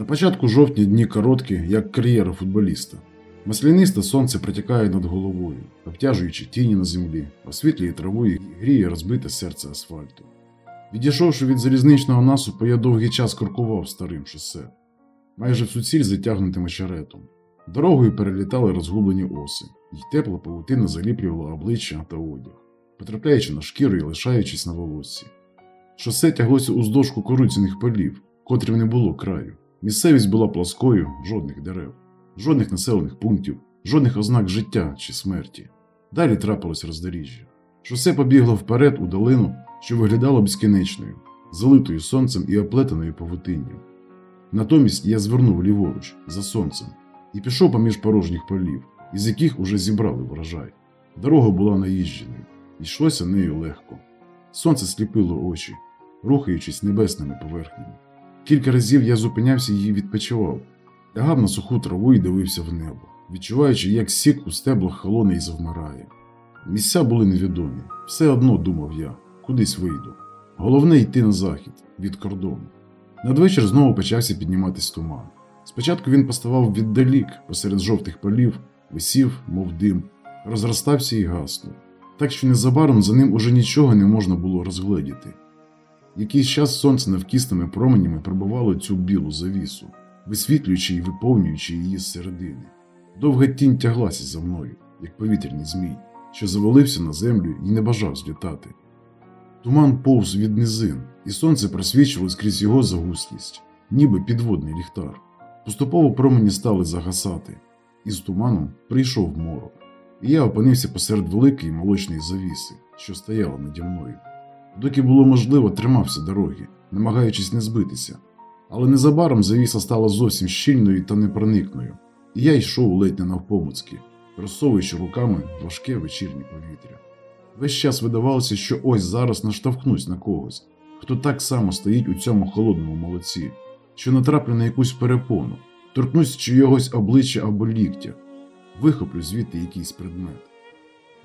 На початку жовтня дні короткі, як кар'єра футболіста. Маслянисте сонце протікає над головою, обтяжуючи тіні на землі, освітлює траву і гріє розбите серце асфальту. Відійшовши від залізничного насупу, я довгий час крокував старим шосе, майже суціль затягнутим очеретом. Дорогою перелітали розгублені оси, і тепла павутина заліплювала обличчя та одяг, потрапляючи на шкіру і лишаючись на волоссі. Шосе тяглося уздовж кукурудзяних полів, котрим не було краю. Місцевість була плоскою, жодних дерев, жодних населених пунктів, жодних ознак життя чи смерті. Далі трапилось роздоріжжя. Шосе побігло вперед у долину, що виглядала безкінечною, залитою сонцем і оплетеною павутинням. Натомість я звернув ліворуч за сонцем і пішов поміж порожніх полів, із яких уже зібрали врожай. Дорога була наїждженою, йшлося нею легко. Сонце сліпило очі, рухаючись небесними поверхнями. Кілька разів я зупинявся і відпочивав, лягав на суху траву і дивився в небо, відчуваючи, як сік у стеблах холоне і завмирає. Місця були невідомі, все одно думав я, кудись вийду. Головне йти на захід від кордону. Надвечір знову почався підніматись туман. Спочатку він поставав віддалік, посеред жовтих полів, висів, мов дим, розростався і гаснув, так що незабаром за ним уже нічого не можна було розгледіти. Якийсь час сонце навкісними променями пробивало цю білу завісу, висвітлюючи і виповнюючи її зсередини. Довга тінь тяглася за мною, як повітряний змій, що завалився на землю і не бажав злітати. Туман повз від низин, і сонце просвічувало скрізь його загуслість, ніби підводний ліхтар. Поступово промені стали загасати, і з туманом прийшов морок, і я опинився посеред великої молочної завіси, що стояла наді мною. Доки було можливо, тримався дороги, намагаючись не збитися, але незабаром завіса стала зовсім щільною та непроникною, і я йшов ледь не навпомацьки, розсовуючи руками важке вечірнє повітря. Весь час видавалося, що ось зараз наштовхнусь на когось, хто так само стоїть у цьому холодному молоці, що натраплю на якусь перепону, торкнусь чийогось обличчя або ліктя, вихоплю звідти якийсь предмет.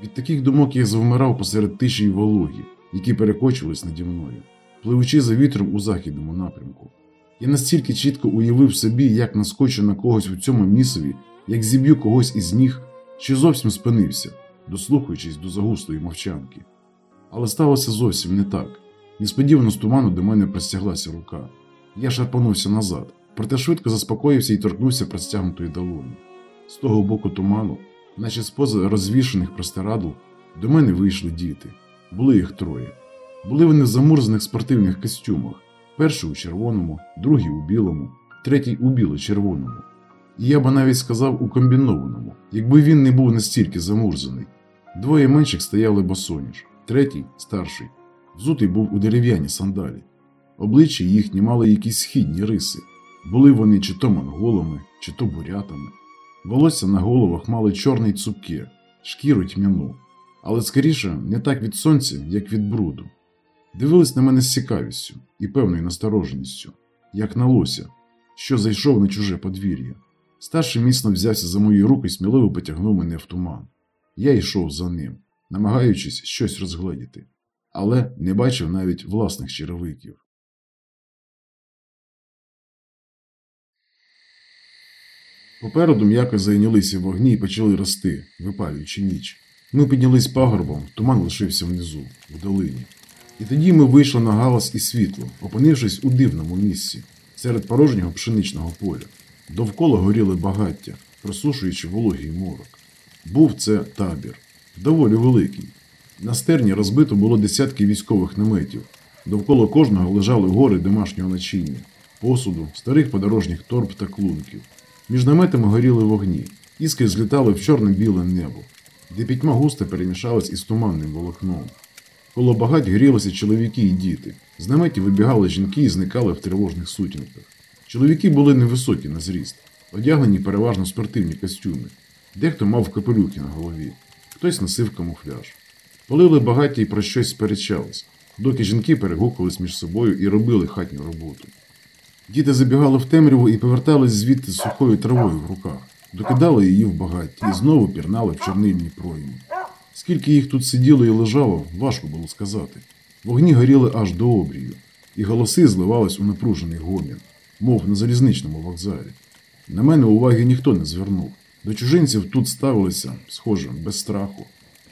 Від таких думок я завмирав посеред тиші й вологі, які перекочувались наді мною, пливучи за вітром у західному напрямку. Я настільки чітко уявив собі, як наскочу на когось у цьому місові, як зіб'ю когось із ніг, що зовсім спинився, дослухаючись до загустої мовчанки. Але сталося зовсім не так. Несподівано з туману до мене простяглася рука. Я шарпанувся назад, проте швидко заспокоївся і торкнувся простягнутої долоні. З того боку туману, наче з поза розвішених простирадл, до мене вийшли діти. Були їх троє. Були вони в замурзаних спортивних костюмах: перший у червоному, другий у білому, третій у біло-червоному. І я би навіть сказав у комбінованому, якби він не був настільки замурзаний. Двоє менших стояли босоніж, третій, старший, взутий був у дерев'яні сандалі. Обличчя їхні мали якісь східні риси. Були вони чи то монголами, чи то бурятами. Волосся на головах мали чорне й цупке, шкіру тьмяну, але скоріше не так від сонця, як від бруду. Дивились на мене з цікавістю і певною настороженістю, як на лося, що зайшов на чуже подвір'я. Старший міцно взявся за мої руки і сміливо потягнув мене в туман. Я йшов за ним, намагаючись щось розгледіти, але не бачив навіть власних черевиків. Попереду м'яко зайнялися вогні і почали рости, випалюючи ніч. Ми піднялись пагорбом, туман лишився внизу, в долині. І тоді ми вийшли на галас і світло, опинившись у дивному місці, серед порожнього пшеничного поля. Довкола горіли багаття, просушуючи вологий морок. Був це табір, доволі великий. На стерні розбито було десятки військових наметів. Довкола кожного лежали гори домашнього начиння, посуду, старих подорожніх торб та клунків. Між наметами горіли вогні, іскри злітали в чорне-біле небо, де пітьма густо перемішалась із туманним волокном. Коло багать грілися чоловіки і діти. З наметів вибігали жінки і зникали в тривожних сутінках. Чоловіки були невисокі на зріст, одягнені переважно спортивні костюми. Дехто мав капелюхи на голові, хтось носив камуфляж. Полили багаття і про щось сперечались, доки жінки перегукувались між собою і робили хатню роботу. Діти забігали в темряву і повертались звідти з сухою травою в руках, докидали її в багаття і знову пірнали в чорнильні пройми. Скільки їх тут сиділо і лежало, важко було сказати. Вогні горіли аж до обрію, і голоси зливались у напружений гомін. мов на залізничному вокзалі. На мене уваги ніхто не звернув. До чужинців тут ставилися, схоже, без страху.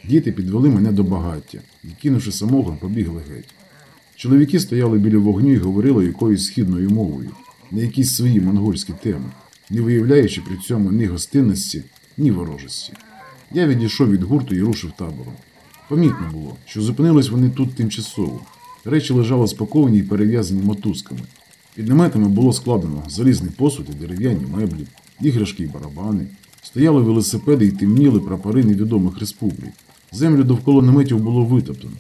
Діти підвели мене до багаття і, кинувши самогон, побігли геть. Чоловіки стояли біля вогню і говорили якоюсь східною мовою, на якісь свої монгольські теми, не виявляючи при цьому ні гостинності, ні ворожості. Я відійшов від гурту і рушив табором. Помітно було, що зупинились вони тут тимчасово. Речі лежали спаковані і перев'язані мотузками. Під наметами було складено залізний посуд і дерев'яні меблі, іграшки і барабани. Стояли велосипеди і темніли прапори невідомих республік. Землю довкола наметів було витоптано.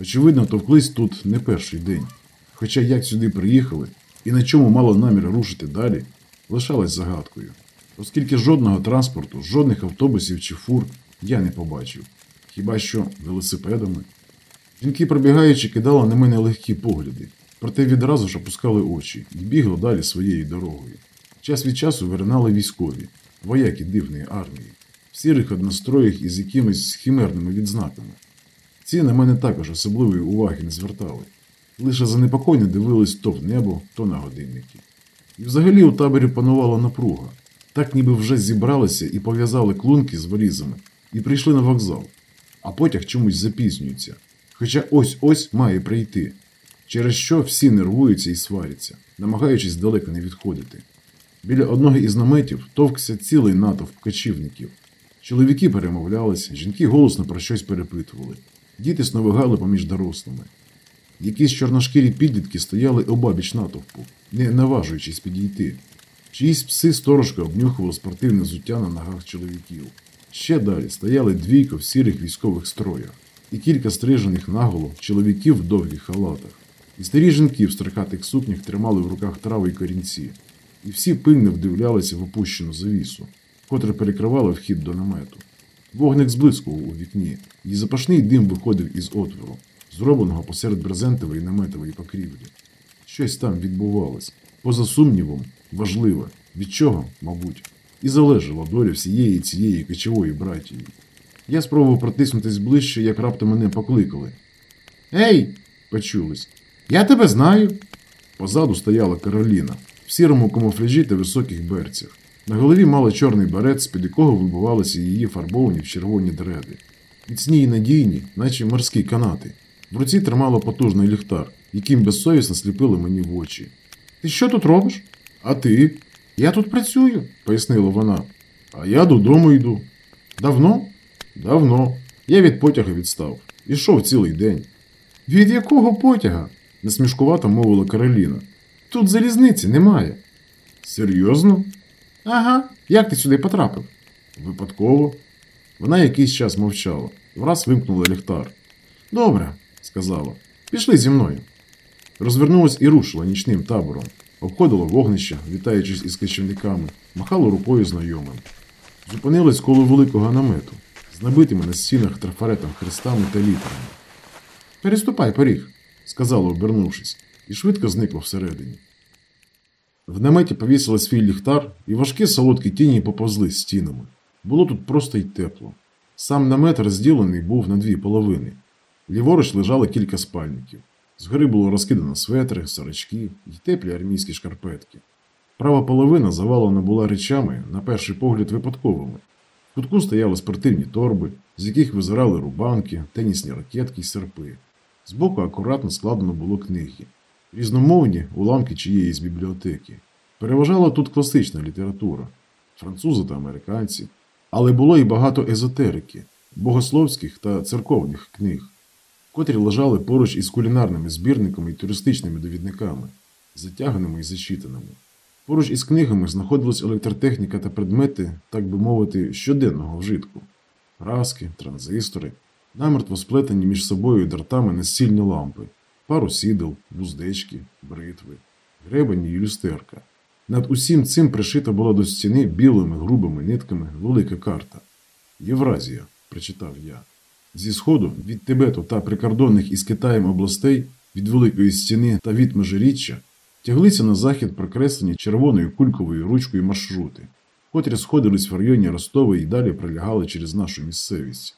Очевидно, товклись тут не перший день. Хоча як сюди приїхали і на чому мало намір рушити далі, лишалось загадкою. Оскільки жодного транспорту, жодних автобусів чи фур я не побачив. Хіба що велосипедами. Жінки, пробігаючи, кидали на мене легкі погляди, проте відразу ж опускали очі і бігли далі своєю дорогою. Час від часу виринали військові, вояки дивної армії, в сірих одностроях із якимись химерними відзнаками. Ці на мене також особливої уваги не звертали, лише занепокойно дивились то в небо, то на годинники. І взагалі у таборі панувала напруга, так ніби вже зібралися і пов'язали клунки з валізами і прийшли на вокзал, а потяг чомусь запізнюється, хоча ось-ось має прийти, через що всі нервуються і сваряться, намагаючись далеко не відходити. Біля одного із наметів товкся цілий натовп кочівників. Чоловіки перемовлялись, жінки голосно про щось перепитували. Діти сновигали поміж дорослими. Якісь чорношкірі підлітки стояли обабіч натовпу, не наважуючись підійти. Чиїсь пси сторожка обнюхували спортивне взуття на ногах чоловіків. Ще далі стояли двійко в сірих військових строях і кілька стрижених наголо чоловіків в довгих халатах. І старі жінки в стрихатих сукнях тримали в руках трави й корінці, і всі пильно вдивлялися в опущену завісу, котра перекривала вхід до намету. Вогник зблискував у вікні, і запашний дим виходив із отвору, зробленого посеред брезентової наметової покрівлі. Щось там відбувалось, поза сумнівом, важливе, від чого, мабуть, і залежала доля всієї цієї кочової братії. Я спробував протиснутись ближче, як раптом мене покликали. Ей! почулось. Я тебе знаю. Позаду стояла Кароліна в сірому камуфляжі та високих берцях. На голові мала чорний берет, з-під якого вибивалися її фарбовані в червоні дреди. Міцні й надійні, наче морські канати. В руці тримала потужний ліхтар, яким безсовісно сліпили мені в очі. Ти що тут робиш? А ти? Я тут працюю, пояснила вона. А я додому йду. Давно? Давно. Я від потяга відстав. Ішов цілий день. Від якого потяга? насмішкувато мовила Кароліна. Тут залізниці немає. Серйозно? Ага. Як ти сюди потрапив? Випадково. Вона якийсь час мовчала, враз вимкнула ліхтар. Добре, сказала. Пішли зі мною. Розвернулась і рушила нічним табором, обходила вогнище, вітаючись із кочівниками, махала рукою знайомим. Зупинилась коло великого намету, з набитими на стінах трафаретом хрестами та літерами. Переступай поріг, сказала, обернувшись, і швидко зникла всередині. В наметі повісила свій ліхтар, і важкі солодкі тіні поповзли стінами. Було тут просто й тепло. Сам намет розділений був на дві половини. Ліворуч лежало кілька спальників. Згори було розкидано светри, сорочки й теплі армійські шкарпетки. Права половина завалена була речами, на перший погляд, випадковими. В кутку стояли спортивні торби, з яких визирали рубанки, тенісні ракетки й серпи. Збоку акуратно складено було книги, різномовні уламки чиєїсь бібліотеки. Переважала тут класична література, французи та американці, але було і багато езотерики, богословських та церковних книг, котрі лежали поруч із кулінарними збірниками і туристичними довідниками, затяганими і зачитаними. Поруч із книгами знаходилась електротехніка та предмети, так би мовити, щоденного вжитку праски, транзистори, намертво сплетені між собою дротами настільні лампи, пару сідел, вуздечки, бритви, гребені і люстерка. Над усім цим пришита була до стіни білими грубими нитками велика карта. Євразія, прочитав я. Зі сходу від Тибету та прикордонних із Китаєм областей, від Великої стіни та від Межиріччя тяглися на захід прокреслені червоною кульковою ручкою маршрути, котрі сходились в районі Ростова і далі пролягали через нашу місцевість.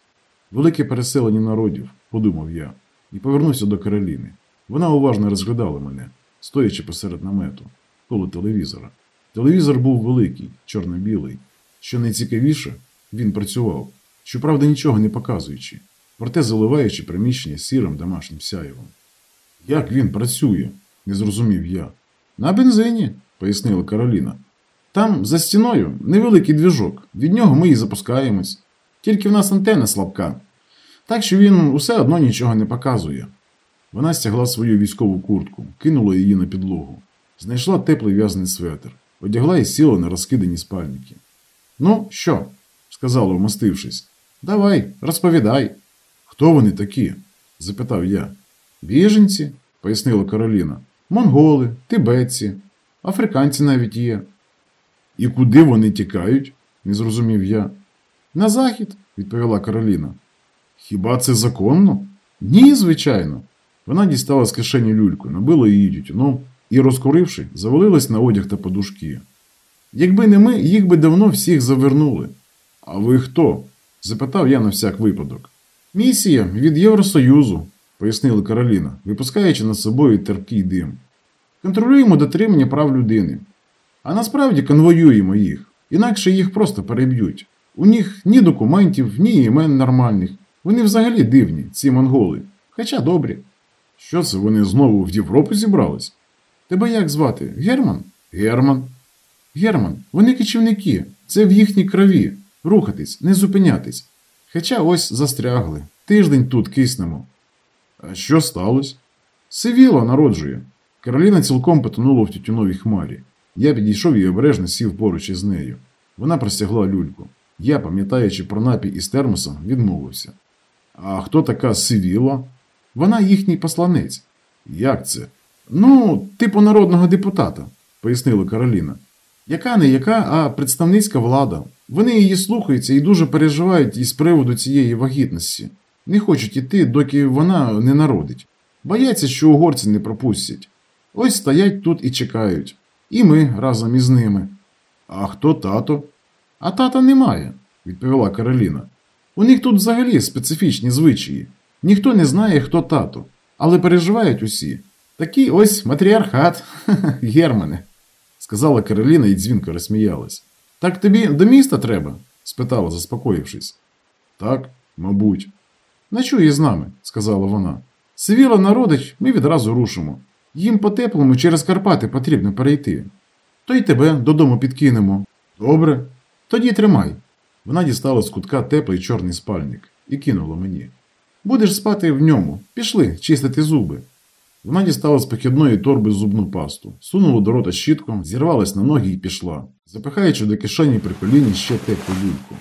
Велике переселення народів, подумав я, і повернувся до Кароліни. Вона уважно розглядала мене, стоячи посеред намету. коло телевізора. Телевізор був великий, чорно-білий. Що найцікавіше, він працював, щоправда, нічого не показуючи, проте заливаючи приміщення сірим домашнім сяєвом. Як він працює? не зрозумів я. На бензині, пояснила Кароліна. Там за стіною невеликий двіжок, від нього ми і запускаємось. Тільки в нас антенна слабка. Так що він усе одно нічого не показує. Вона стягла свою військову куртку, кинула її на підлогу, знайшла теплий в'язаний светр, одягла і сіла на розкидані спальники. Ну, що? сказала, вмостившись. Давай, розповідай. Хто вони такі? запитав я. Біженці, пояснила Кароліна. Монголи, тибетці, африканці навіть є. І куди вони тікають? не зрозумів я. На захід, відповіла Кароліна. Хіба це законно? Ні, звичайно. Вона дістала з кишені люльку, набила її тютюном і, розкуривши, завалилась на одяг та подушки. Якби не ми, їх би давно всіх завернули. А ви хто? Запитав я на всяк випадок. Місія від Євросоюзу, пояснила Кароліна, випускаючи над собою терпкий дим. Контролюємо дотримання прав людини. А насправді конвоюємо їх, інакше їх просто переб'ють. У них ні документів, ні імен нормальних. Вони взагалі дивні, ці монголи. Хоча добрі. Що це вони знову в Європу зібрались? Тебе як звати? Герман? Герман. Герман, вони кочівники, це в їхній крові. Рухатись, не зупинятись. Хоча ось застрягли. Тиждень тут киснемо. А що сталося? Сивіло народжує. Кароліна цілком потонула в тютюновій хмарі. Я підійшов і обережно сів поруч із нею. Вона простягла люльку. Я, пам'ятаючи про напій із термосом, відмовився. А хто така Сивіла? Вона їхній посланець. Як це? Ну, типу народного депутата, пояснила Кароліна. Яка не яка, а представницька влада. Вони її слухаються і дуже переживають із приводу цієї вагітності. Не хочуть іти, доки вона не народить. Бояться, що угорці не пропустять. Ось стоять тут і чекають. І ми разом із ними. А хто тато? А тата немає, відповіла Кароліна. У них тут взагалі специфічні звичаї. Ніхто не знає, хто тато, але переживають усі. Такий ось матріархат, Германе, сказала Кароліна і дзвінко розсміялась. Так тобі до міста треба? спитала, заспокоївшись. Так, мабуть. Ночує з нами, сказала вона. Сивіла народич, ми відразу рушимо. Їм по теплому через Карпати потрібно перейти. То й тебе додому підкинемо. Добре, тоді тримай. Вона дістала з кутка теплий чорний спальник і кинула мені. Будеш спати в ньому. Пішли, чистити зуби. Вона дістала з похідної торби зубну пасту, сунула до рота щітку, зірвалась на ноги і пішла, запихаючи до кишені при коліні ще теплу люльку.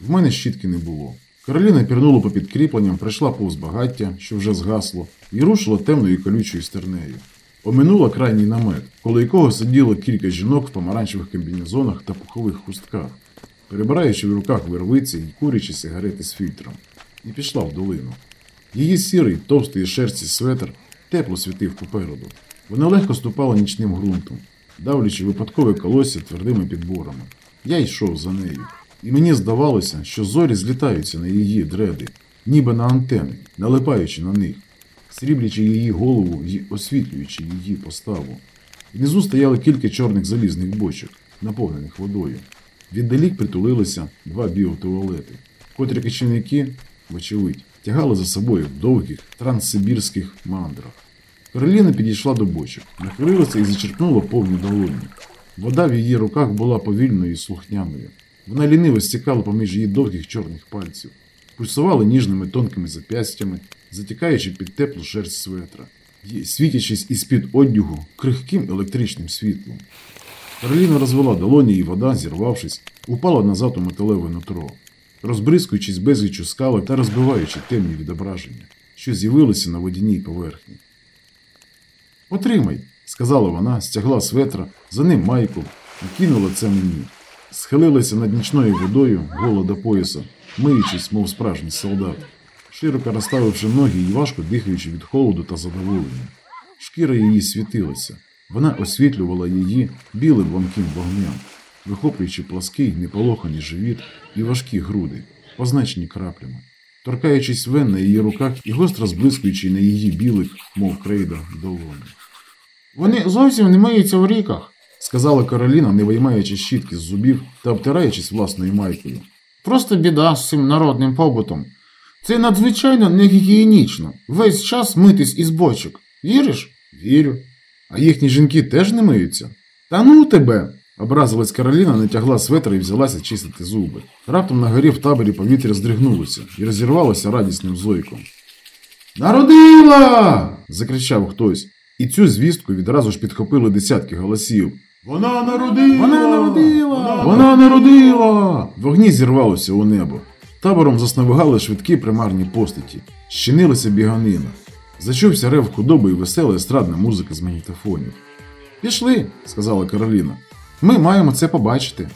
В мене щітки не було. Кароліна пірнула по підкріпленням, прийшла повз багаття, що вже згасло, і рушила темною колючою стернею. Оминула крайній намет, коло якого сиділо кілька жінок в помаранчевих комбінезонах та пухових хустках, перебираючи в руках вервиці і курячи сигарети з фільтром, і пішла в долину. Її сірий, товстий шерсті светр тепло світив попереду. Вона легко ступала нічним ґрунтом, давлячи випадкове колосся твердими підборами. Я йшов за нею, і мені здавалося, що зорі злітаються на її дреди, ніби на антени, налипаючи на них, сріблячи її голову і освітлюючи її поставу. Внизу стояли кілька чорних залізних бочок, наповнених водою. Віддалік притулилися два біотуалети, котрі кочівники, вочевидь, тягали за собою в довгих транссибірських мандрах. Кароліна підійшла до бочок, нахилилася і зачерпнула повні долоні. Вода в її руках була повільною і слухняною. Вона ліниво стікала поміж її довгих чорних пальців, пульсувала ніжними тонкими зап'ястями, затікаючи під теплу шерсть светра, світячись із-під одягу крихким електричним світлом. Кароліна розвела долоні, і вода, зірвавшись, упала назад у металеве нутро, розбризкуючись безлічу скали та розбиваючи темні відображення, що з'явилися на водяній поверхні. Отримай, сказала вона, стягла светра, за ним майку і кинула це мені. Схилилася над нічною водою, гола до пояса, миючись, мов справжній солдат, широко розставивши ноги і важко дихаючи від холоду та задоволення. Шкіра її світилася, вона освітлювала її білим ламким вогнем, вихоплюючи плаский неполоханий живіт і важкі груди, позначені краплями, торкаючись вен на її руках і гостро зблискуючи на її білих, мов крейда, долоні. Вони зовсім не миються в ріках, сказала Кароліна, не виймаючи щітки з зубів та обтираючись власною майкою. Просто біда з цим народним побутом. Це надзвичайно негігієнічно. Весь час митись із бочок. Віриш? Вірю. А їхні жінки теж не миються? Та ну тебе. Образилась Кароліна, натягла светра і взялася чистити зуби. Раптом на горі в таборі повітря здригнулося і розірвалося радісним зойком. Народила. закричав хтось, і цю звістку відразу ж підхопили десятки голосів. Вона народила! Вона народила! Вона народила! Вогні зірвалося у небо. Табором засновигали швидкі примарні постаті, щинилася біганина. Зачувся рев худоби і весела естрадна музика з магнітофонів. Пішли, сказала Кароліна. Ми маємо це побачити.